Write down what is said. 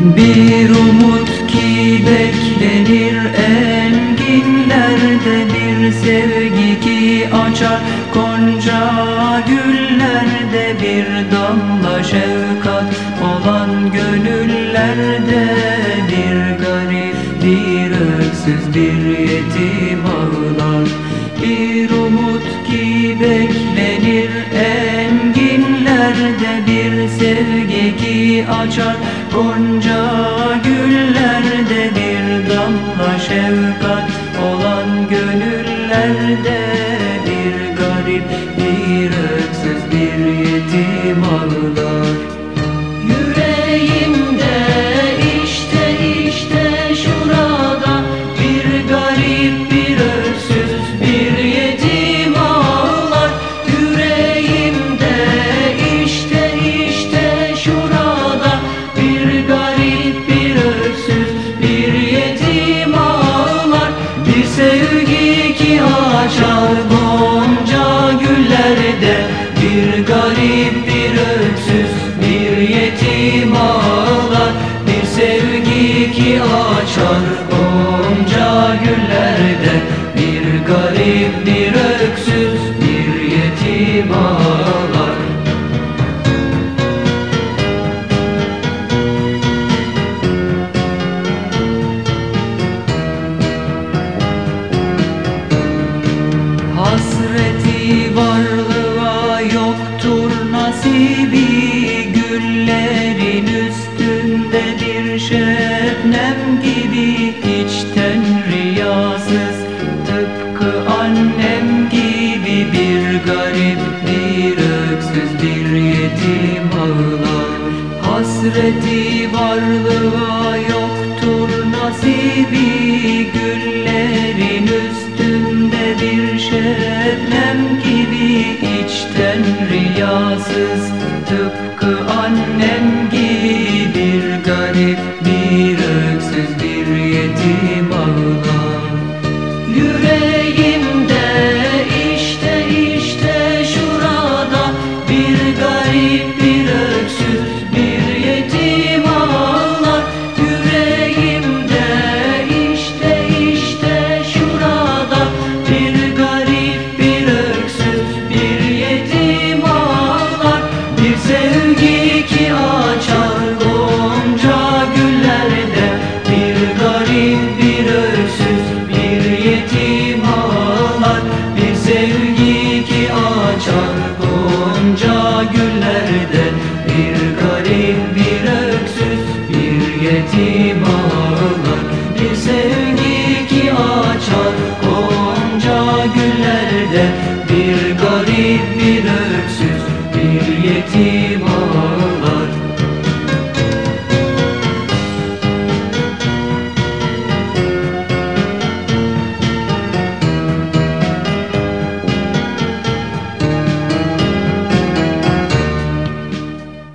Bir umut ki beklenir enginlerde Bir sevgi ki açar. Konca güllerde Bir damla şefkat olan gönüllerde Bir garip bir öksüz bir yetim açar. Gonca güllerde bir damla şefkat olan gönüllerde bir garip bir öksüz bir yetim ağlar nasibi Güllerin üstünde bir şebnem gibi içten riyasız Tıpkı annem gibi bir garip bir öksüz bir yetim ağlar. Hasreti varlığa yoktur bir öksüz bir yetim ağlar Yüreğimde bir garip bir